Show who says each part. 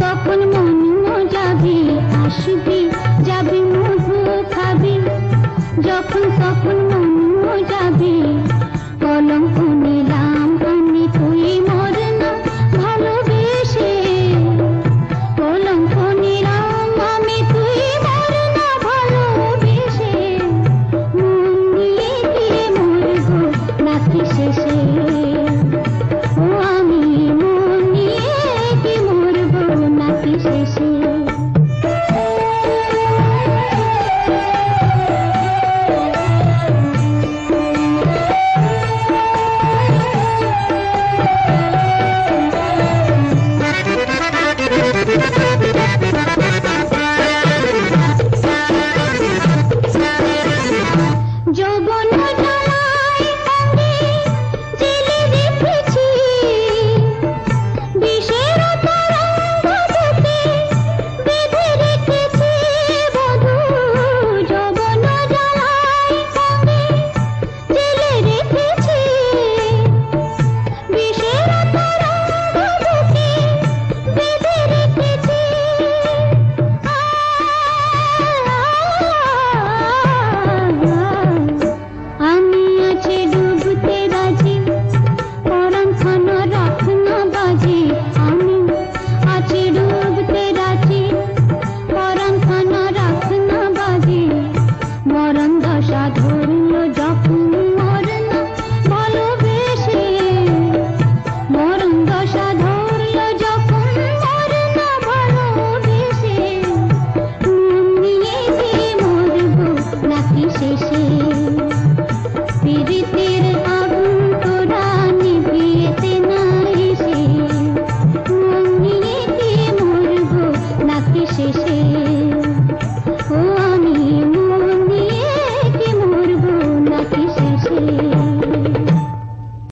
Speaker 1: তখন যাবে যাবে যখন তখন সাধর্ম যখন মরণ ভালোবেসে। মরণ দশা ধরল যখন মরণ ভালোবেসে। শেষে।